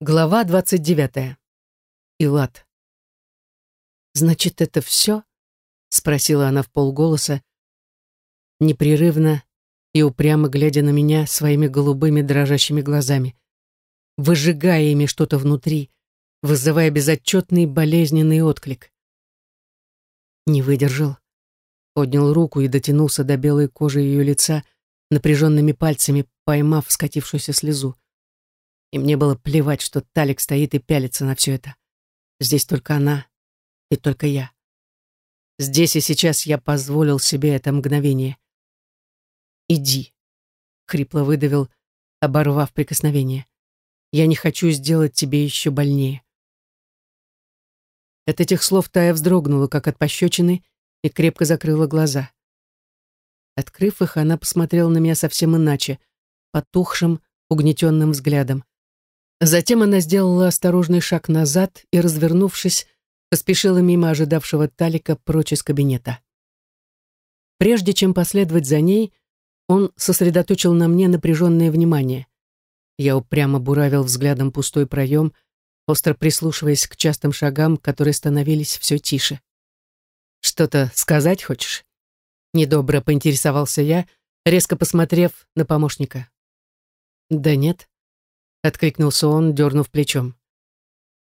Глава двадцать девятая. Илат. «Значит, это все?» — спросила она в полголоса, непрерывно и упрямо глядя на меня своими голубыми дрожащими глазами, выжигая ими что-то внутри, вызывая безотчетный болезненный отклик. Не выдержал, поднял руку и дотянулся до белой кожи ее лица напряженными пальцами, поймав скатившуюся слезу. И мне было плевать, что Талик стоит и пялится на все это. Здесь только она и только я. Здесь и сейчас я позволил себе это мгновение. «Иди», — хрипло выдавил, оборвав прикосновение. «Я не хочу сделать тебе еще больнее». От этих слов Тая вздрогнула, как от пощечины, и крепко закрыла глаза. Открыв их, она посмотрела на меня совсем иначе, потухшим, угнетенным взглядом. Затем она сделала осторожный шаг назад и, развернувшись, поспешила мимо ожидавшего Талика прочь из кабинета. Прежде чем последовать за ней, он сосредоточил на мне напряженное внимание. Я упрямо буравил взглядом пустой проем, остро прислушиваясь к частым шагам, которые становились все тише. «Что-то сказать хочешь?» Недобро поинтересовался я, резко посмотрев на помощника. «Да нет», — откликнулся он, дернув плечом.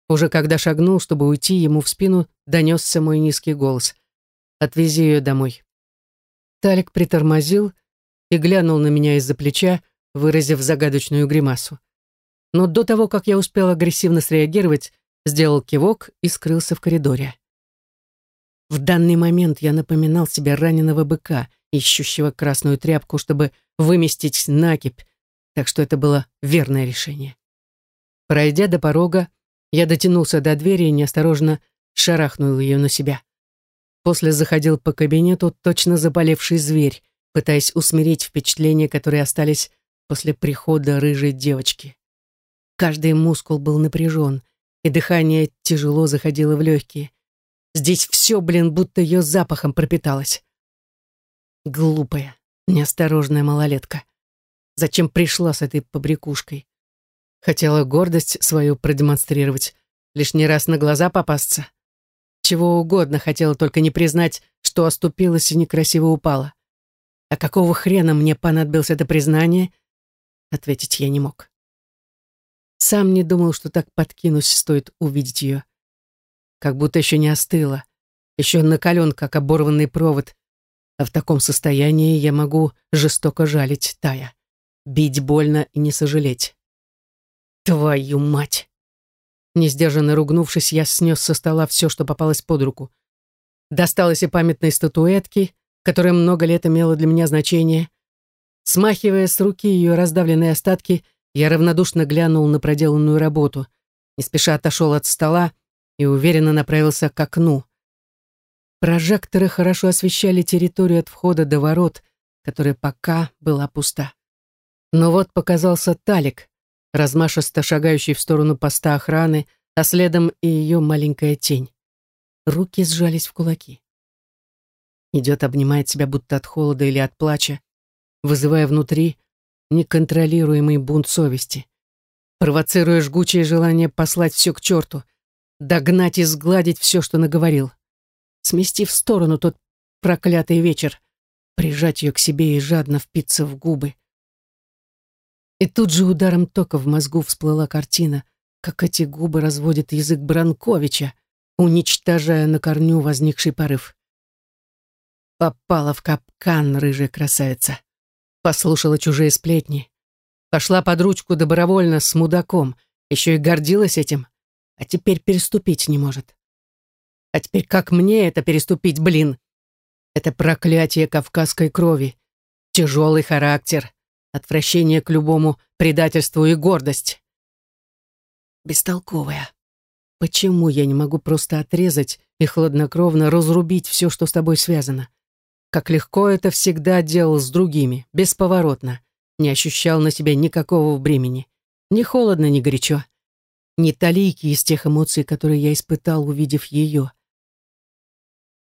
Уже когда шагнул, чтобы уйти, ему в спину донесся мой низкий голос. «Отвези ее домой». Талик притормозил и глянул на меня из-за плеча, выразив загадочную гримасу. Но до того, как я успел агрессивно среагировать, сделал кивок и скрылся в коридоре. В данный момент я напоминал себе раненого быка, ищущего красную тряпку, чтобы выместить накипь, так что это было верное решение. Пройдя до порога, я дотянулся до двери и неосторожно шарахнул ее на себя. После заходил по кабинету точно заболевший зверь, пытаясь усмирить впечатления, которые остались после прихода рыжей девочки. Каждый мускул был напряжен, и дыхание тяжело заходило в легкие. Здесь все, блин, будто ее запахом пропиталось. Глупая, неосторожная малолетка. Зачем пришла с этой побрякушкой? Хотела гордость свою продемонстрировать, лишний раз на глаза попасться. Чего угодно хотела только не признать, что оступилась и некрасиво упала. А какого хрена мне понадобилось это признание, ответить я не мог. Сам не думал, что так подкинусь, стоит увидеть ее. Как будто еще не остыла, еще накален, как оборванный провод. А в таком состоянии я могу жестоко жалить Тая, бить больно и не сожалеть. Твою мать! Несдержанно ругнувшись, я снес со стола все, что попалось под руку. Досталось и памятной статуэтки, которая много лет имела для меня значение. Смахивая с руки ее раздавленные остатки, я равнодушно глянул на проделанную работу, не спеша отошел от стола и уверенно направился к окну. Прожекторы хорошо освещали территорию от входа до ворот, которая пока была пуста. Но вот показался Талик, размашисто шагающий в сторону поста охраны, а следом и ее маленькая тень. Руки сжались в кулаки. Идет, обнимает себя будто от холода или от плача, вызывая внутри неконтролируемый бунт совести, провоцируя жгучее желание послать все к черту, догнать и сгладить все, что наговорил, смести в сторону тот проклятый вечер, прижать ее к себе и жадно впиться в губы, и тут же ударом тока в мозгу всплыла картина, как эти губы разводят язык Бранковича, уничтожая на корню возникший порыв. Попала в капкан рыжая красавица. Послушала чужие сплетни. Пошла под ручку добровольно с мудаком, еще и гордилась этим, а теперь переступить не может. А теперь как мне это переступить, блин? Это проклятие кавказской крови, тяжелый характер, отвращение к любому предательству и гордость. Бестолковая. Почему я не могу просто отрезать и хладнокровно разрубить все, что с тобой связано? Как легко это всегда делал с другими, бесповоротно. Не ощущал на себе никакого бремени. Ни холодно, ни горячо. Ни талики из тех эмоций, которые я испытал, увидев ее.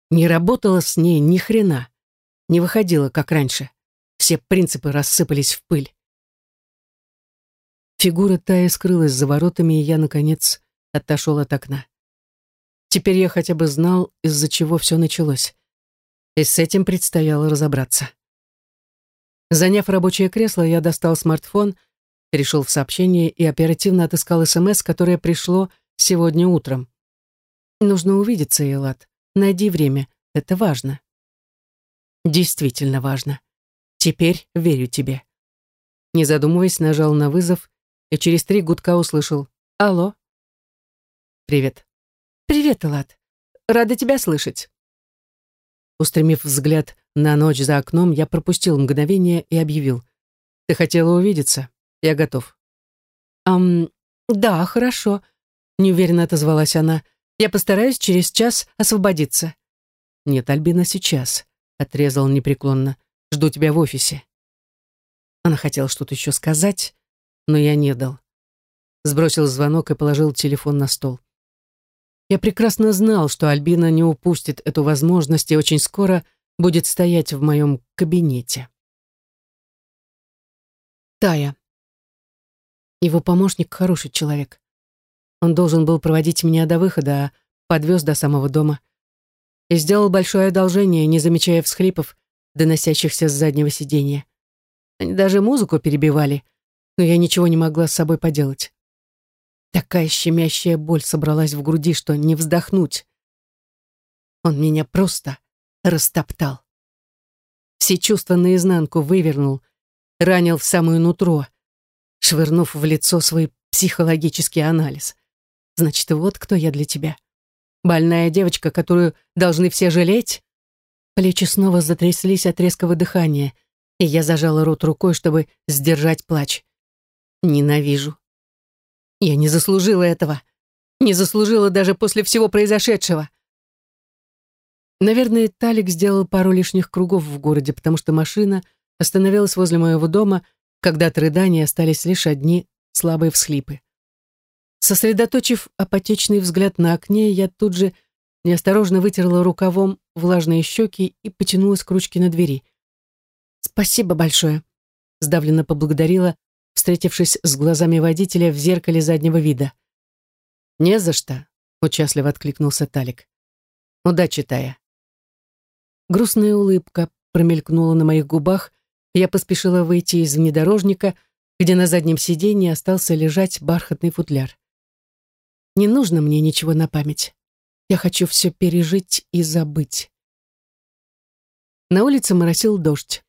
Не работала с ней ни хрена. Не выходила, как раньше. Все принципы рассыпались в пыль. Фигура Таи скрылась за воротами, и я, наконец, отошел от окна. Теперь я хотя бы знал, из-за чего все началось. И с этим предстояло разобраться. Заняв рабочее кресло, я достал смартфон, перешел в сообщение и оперативно отыскал СМС, которое пришло сегодня утром. Нужно увидеться, Элат. Найди время. Это важно. Действительно важно. Теперь верю тебе. Не задумываясь, нажал на вызов и через три гудка услышал «Алло». «Привет». «Привет, Элат. Рада тебя слышать». Устремив взгляд на ночь за окном, я пропустил мгновение и объявил. «Ты хотела увидеться? Я готов». «Ам, да, хорошо», — неуверенно отозвалась она. «Я постараюсь через час освободиться». «Нет, Альбина, сейчас», — отрезал непреклонно. «Жду тебя в офисе». Она хотела что-то еще сказать, но я не дал. Сбросил звонок и положил телефон на стол. Я прекрасно знал, что Альбина не упустит эту возможность и очень скоро будет стоять в моем кабинете. Тая. Его помощник хороший человек. Он должен был проводить меня до выхода, а подвез до самого дома. И сделал большое одолжение, не замечая всхлипов, доносящихся с заднего сиденья. Они даже музыку перебивали, но я ничего не могла с собой поделать. Такая щемящая боль собралась в груди, что не вздохнуть. Он меня просто растоптал. Все чувства наизнанку вывернул, ранил в самое нутро, швырнув в лицо свой психологический анализ. Значит, вот кто я для тебя. Больная девочка, которую должны все жалеть? Плечи снова затряслись от резкого дыхания, и я зажала рот рукой, чтобы сдержать плач. Ненавижу. Я не заслужила этого. Не заслужила даже после всего произошедшего. Наверное, Талик сделал пару лишних кругов в городе, потому что машина остановилась возле моего дома, когда от рыдания остались лишь одни слабые всхлипы. Сосредоточив апатичный взгляд на окне, я тут же неосторожно вытерла рукавом влажные щеки и потянулась к ручке на двери. «Спасибо большое», — сдавленно поблагодарила, встретившись с глазами водителя в зеркале заднего вида. «Не за что», — участливо откликнулся Талик. «Удачи, Тая». Грустная улыбка промелькнула на моих губах, я поспешила выйти из внедорожника, где на заднем сиденье остался лежать бархатный футляр. Не нужно мне ничего на память. Я хочу все пережить и забыть. На улице моросил дождь.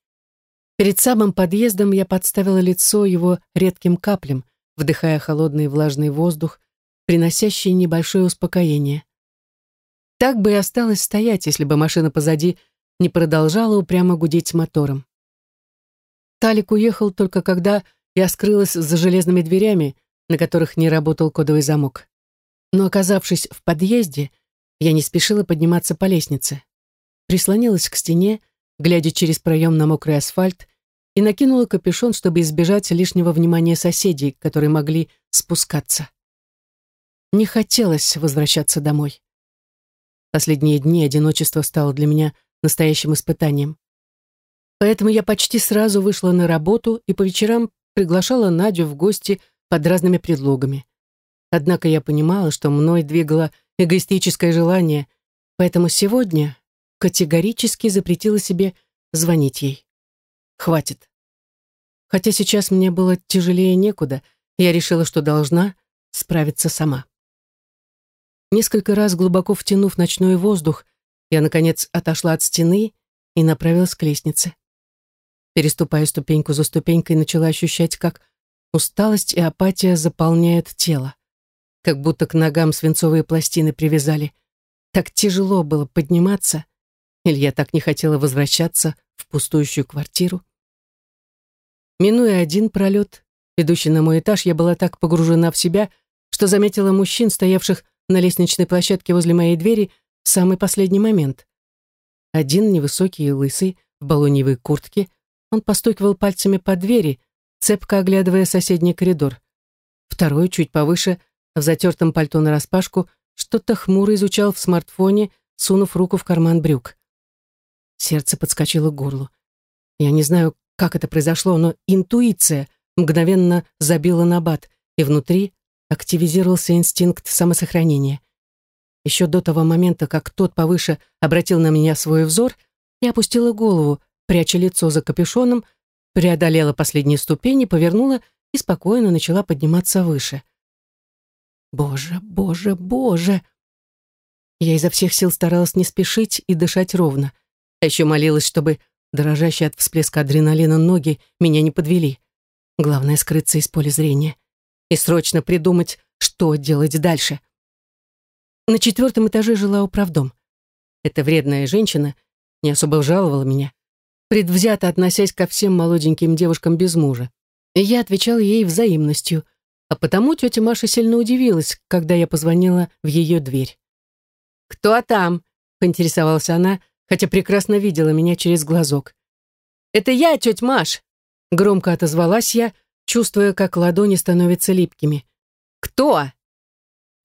Перед самым подъездом я подставила лицо его редким каплям, вдыхая холодный влажный воздух, приносящий небольшое успокоение. Так бы и осталось стоять, если бы машина позади не продолжала упрямо гудеть мотором. Талик уехал только когда я скрылась за железными дверями, на которых не работал кодовый замок. Но, оказавшись в подъезде, я не спешила подниматься по лестнице. Прислонилась к стене, глядя через проем на мокрый асфальт, и накинула капюшон, чтобы избежать лишнего внимания соседей, которые могли спускаться. Не хотелось возвращаться домой. Последние дни одиночество стало для меня настоящим испытанием. Поэтому я почти сразу вышла на работу и по вечерам приглашала Надю в гости под разными предлогами. Однако я понимала, что мной двигало эгоистическое желание, поэтому сегодня категорически запретила себе звонить ей. Хватит. Хотя сейчас мне было тяжелее некуда, я решила, что должна справиться сама. Несколько раз глубоко втянув ночной воздух, я, наконец, отошла от стены и направилась к лестнице. Переступая ступеньку за ступенькой, начала ощущать, как усталость и апатия заполняют тело. Как будто к ногам свинцовые пластины привязали. Так тяжело было подниматься, или я так не хотела возвращаться в пустующую квартиру. Минуя один пролет, ведущий на мой этаж, я была так погружена в себя, что заметила мужчин, стоявших на лестничной площадке возле моей двери в самый последний момент. Один невысокий и лысый, в балоньевой куртке, он постукивал пальцами по двери, цепко оглядывая соседний коридор. Второй, чуть повыше, в затертом пальто нараспашку, что-то хмуро изучал в смартфоне, сунув руку в карман брюк. Сердце подскочило к горлу. Я не знаю, как это произошло, но интуиция мгновенно забило на бат, и внутри активизировался инстинкт самосохранения. Еще до того момента, как тот повыше обратил на меня свой взор, я опустила голову, пряча лицо за капюшоном, преодолела последние ступени, повернула и спокойно начала подниматься выше. Боже, боже, боже! Я изо всех сил старалась не спешить и дышать ровно. А еще молилась, чтобы дрожащие от всплеска адреналина ноги меня не подвели. Главное — скрыться из поля зрения. И срочно придумать, что делать дальше. На четвертом этаже жила управдом. Эта вредная женщина не особо жаловала меня, предвзято относясь ко всем молоденьким девушкам без мужа. И я отвечала ей взаимностью, а потому тетя Маша сильно удивилась, когда я позвонила в ее дверь. «Кто там?» — поинтересовалась она, хотя прекрасно видела меня через глазок. «Это я, тетя Маш!» — громко отозвалась я, чувствуя, как ладони становятся липкими. «Кто?»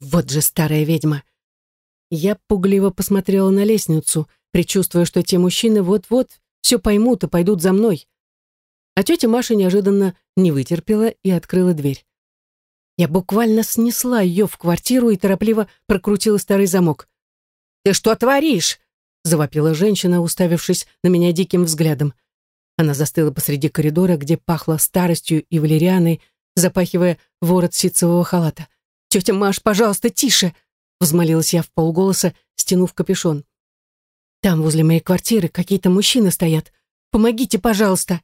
«Вот же старая ведьма!» Я пугливо посмотрела на лестницу, предчувствуя, что те мужчины вот-вот все поймут и пойдут за мной. А тетя Маша неожиданно не вытерпела и открыла дверь. Я буквально снесла ее в квартиру и торопливо прокрутила старый замок. «Ты что творишь?» — завопила женщина, уставившись на меня диким взглядом. Она застыла посреди коридора, где пахло старостью и валерианой, запахивая ворот ситцевого халата. «Тетя Маш, пожалуйста, тише!» — взмолилась я в полголоса, стянув капюшон. «Там, возле моей квартиры, какие-то мужчины стоят. Помогите, пожалуйста!»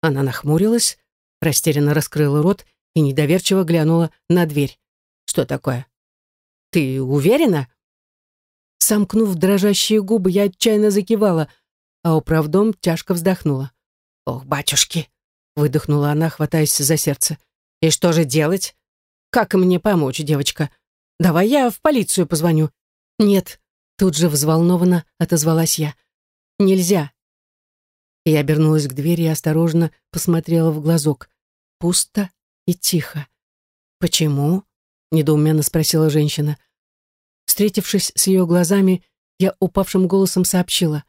Она нахмурилась, растерянно раскрыла рот и недоверчиво глянула на дверь. «Что такое? Ты уверена?» Сомкнув дрожащие губы, я отчаянно закивала, а управдом тяжко вздохнула. «Ох, батюшки!» — выдохнула она, хватаясь за сердце. «И что же делать? Как мне помочь, девочка? Давай я в полицию позвоню». «Нет», — тут же взволнованно отозвалась я. «Нельзя». Я обернулась к двери и осторожно посмотрела в глазок. Пусто и тихо. «Почему?» — недоуменно спросила женщина. Встретившись с ее глазами, я упавшим голосом сообщила.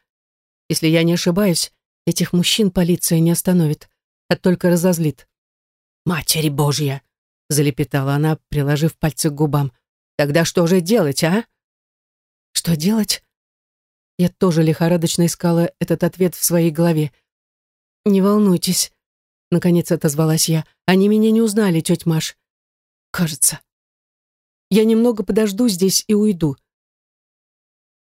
«Если я не ошибаюсь, этих мужчин полиция не остановит, а только разозлит». «Матери Божья!» — залепетала она, приложив пальцы к губам. «Тогда что же делать, а?» «Что делать?» Я тоже лихорадочно искала этот ответ в своей голове. «Не волнуйтесь», — наконец отозвалась я. «Они меня не узнали, тетя Маш. Кажется». Я немного подожду здесь и уйду».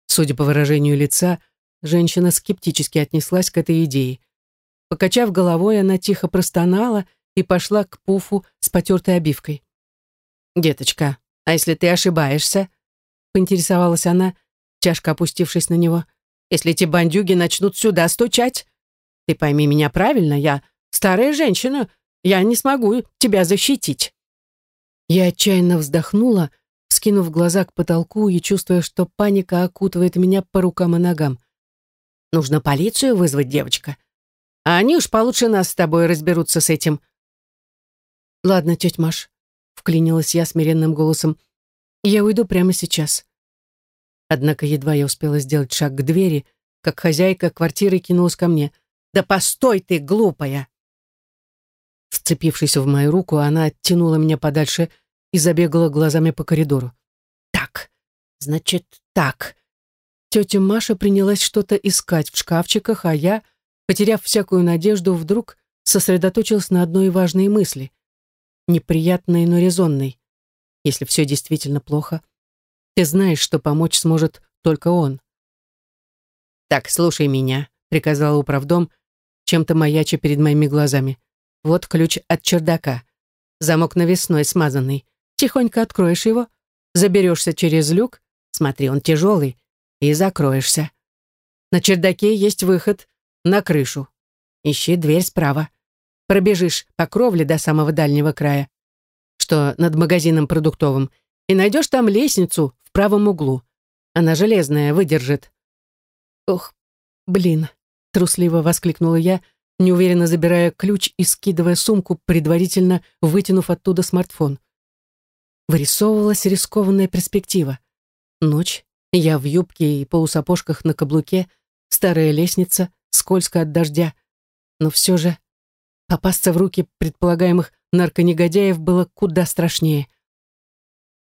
Судя по выражению лица, женщина скептически отнеслась к этой идее. Покачав головой, она тихо простонала и пошла к пуфу с потертой обивкой. «Деточка, а если ты ошибаешься?» — поинтересовалась она, тяжко опустившись на него. «Если эти бандюги начнут сюда стучать? Ты пойми меня правильно, я старая женщина, я не смогу тебя защитить». Я отчаянно вздохнула, — скинув глаза к потолку и чувствуя, что паника окутывает меня по рукам и ногам. «Нужно полицию вызвать, девочка. А они уж получше нас с тобой разберутся с этим». «Ладно, тетя Маш», — вклинилась я смиренным голосом, — «я уйду прямо сейчас». Однако едва я успела сделать шаг к двери, как хозяйка квартиры кинулась ко мне. «Да постой ты, глупая!» Вцепившись в мою руку, она оттянула меня подальше и забегала глазами по коридору. «Так, значит, так». Тетя Маша принялась что-то искать в шкафчиках, а я, потеряв всякую надежду, вдруг сосредоточилась на одной важной мысли. Неприятной, но резонной. Если все действительно плохо, ты знаешь, что помочь сможет только он. «Так, слушай меня», — приказала управдом, чем-то маяча перед моими глазами. «Вот ключ от чердака. Замок навесной смазанный. Тихонько откроешь его, заберешься через люк, смотри, он тяжелый, и закроешься. На чердаке есть выход на крышу. Ищи дверь справа. Пробежишь по кровле до самого дальнего края, что над магазином продуктовым, и найдешь там лестницу в правом углу. Она железная, выдержит. Ох, блин, трусливо воскликнула я, неуверенно забирая ключ и скидывая сумку, предварительно вытянув оттуда смартфон вырисовывалась рискованная перспектива. Ночь, я в юбке и полусапожках на каблуке, старая лестница, скользко от дождя. Но все же Попасться в руки предполагаемых нарконегодяев было куда страшнее.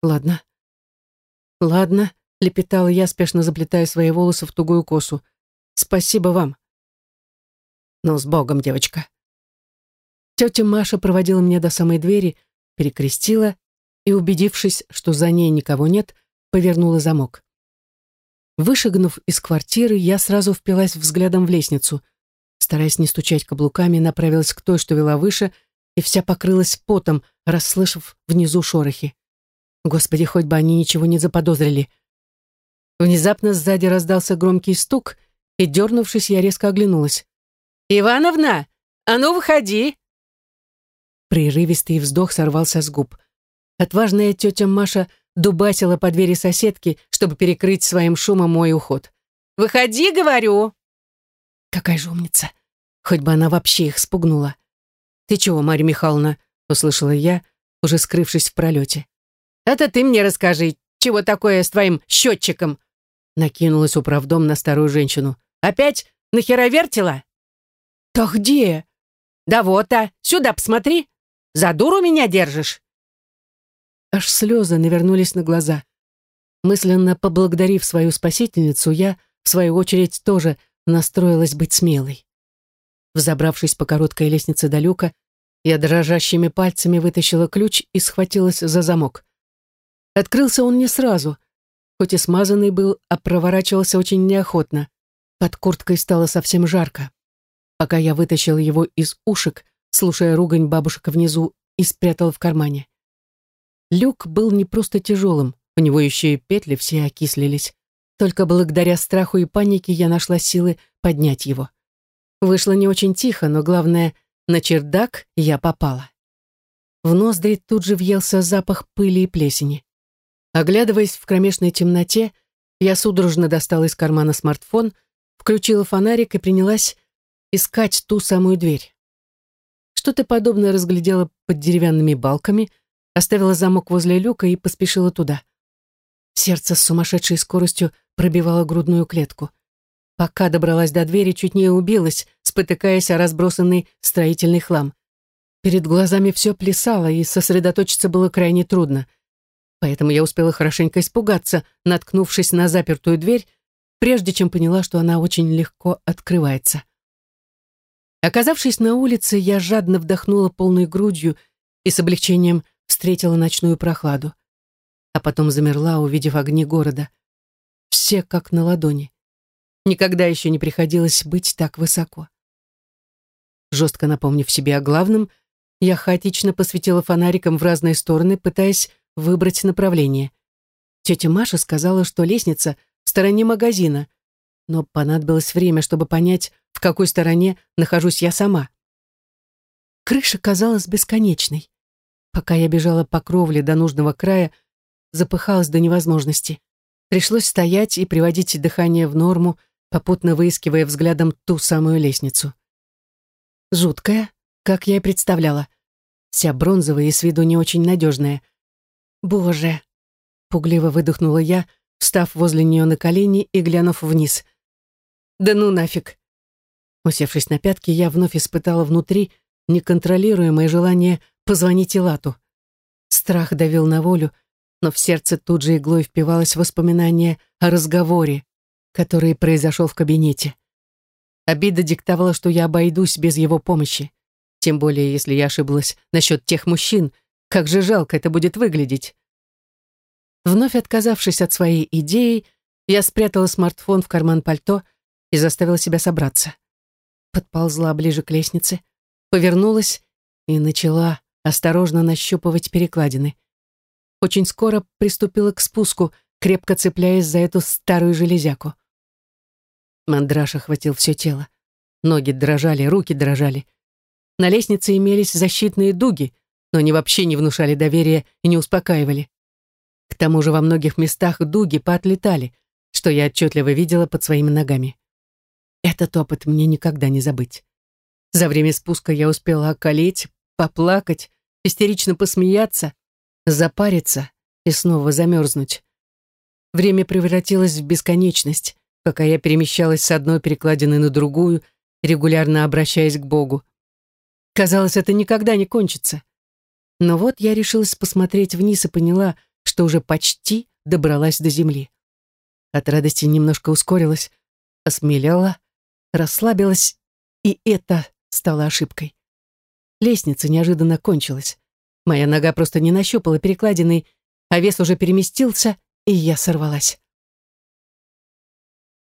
«Ладно, ладно», — лепетала я, спешно заплетая свои волосы в тугую косу. «Спасибо вам». «Ну, с Богом, девочка». Тетя Маша проводила меня до самой двери, перекрестила и, убедившись, что за ней никого нет, повернула замок. Вышагнув из квартиры, я сразу впилась взглядом в лестницу. Стараясь не стучать каблуками, направилась к той, что вела выше, и вся покрылась потом, расслышав внизу шорохи. Господи, хоть бы они ничего не заподозрили. Внезапно сзади раздался громкий стук, и, дернувшись, я резко оглянулась. «Ивановна, а ну выходи!» Прерывистый вздох сорвался с губ. Отважная тетя Маша дубасила по двери соседки, чтобы перекрыть своим шумом мой уход. «Выходи, говорю!» Какая же умница! Хоть бы она вообще их спугнула. «Ты чего, Марья Михайловна?» — услышала я, уже скрывшись в пролете. «Это ты мне расскажи, чего такое с твоим счетчиком?» Накинулась управдом на старую женщину. «Опять нахера вертела?» «Да где?» «Да вот, а, сюда посмотри. За дуру меня держишь?» Аж слезы навернулись на глаза. Мысленно поблагодарив свою спасительницу, я, в свою очередь, тоже настроилась быть смелой. Взобравшись по короткой лестнице до люка, я дрожащими пальцами вытащила ключ и схватилась за замок. Открылся он не сразу, хоть и смазанный был, а проворачивался очень неохотно. Под курткой стало совсем жарко. Пока я вытащила его из ушек, слушая ругань бабушек внизу, и спрятала в кармане. Люк был не просто тяжелым, у него еще и петли все окислились. Только благодаря страху и панике я нашла силы поднять его. Вышло не очень тихо, но главное, на чердак я попала. В ноздри тут же въелся запах пыли и плесени. Оглядываясь в кромешной темноте, я судорожно достала из кармана смартфон, включила фонарик и принялась искать ту самую дверь. Что-то подобное разглядела под деревянными балками — оставила замок возле люка и поспешила туда. Сердце с сумасшедшей скоростью пробивало грудную клетку. Пока добралась до двери, чуть не убилась, спотыкаясь о разбросанный строительный хлам. Перед глазами все плясало, и сосредоточиться было крайне трудно. Поэтому я успела хорошенько испугаться, наткнувшись на запертую дверь, прежде чем поняла, что она очень легко открывается. Оказавшись на улице, я жадно вдохнула полной грудью и с облегчением встретила ночную прохладу. А потом замерла, увидев огни города. Все как на ладони. Никогда еще не приходилось быть так высоко. Жестко напомнив себе о главном, я хаотично посветила фонариком в разные стороны, пытаясь выбрать направление. Тетя Маша сказала, что лестница в стороне магазина, но понадобилось время, чтобы понять, в какой стороне нахожусь я сама. Крыша казалась бесконечной. Пока я бежала по кровле до нужного края, запыхалась до невозможности. Пришлось стоять и приводить дыхание в норму, попутно выискивая взглядом ту самую лестницу. Жуткая, как я и представляла. Вся бронзовая и с виду не очень надежная. «Боже!» — пугливо выдохнула я, встав возле нее на колени и глянув вниз. «Да ну нафиг!» Усевшись на пятки, я вновь испытала внутри неконтролируемое желание позвонить Илату. Страх давил на волю, но в сердце тут же иглой впивалось воспоминание о разговоре, который произошел в кабинете. Обида диктовала, что я обойдусь без его помощи. Тем более, если я ошиблась насчет тех мужчин, как же жалко это будет выглядеть. Вновь отказавшись от своей идеи, я спрятала смартфон в карман пальто и заставила себя собраться. Подползла ближе к лестнице, повернулась и начала осторожно нащупывать перекладины. Очень скоро приступила к спуску, крепко цепляясь за эту старую железяку. Мандраж охватил все тело. Ноги дрожали, руки дрожали. На лестнице имелись защитные дуги, но они вообще не внушали доверия и не успокаивали. К тому же во многих местах дуги поотлетали, что я отчетливо видела под своими ногами. Этот опыт мне никогда не забыть. За время спуска я успела околеть, поплакать, истерично посмеяться, запариться и снова замерзнуть. Время превратилось в бесконечность, пока я перемещалась с одной перекладины на другую, регулярно обращаясь к Богу. Казалось, это никогда не кончится. Но вот я решилась посмотреть вниз и поняла, что уже почти добралась до земли. От радости немножко ускорилась, осмелела, расслабилась, и это стало ошибкой. Лестница неожиданно кончилась. Моя нога просто не нащупала перекладины, а вес уже переместился, и я сорвалась.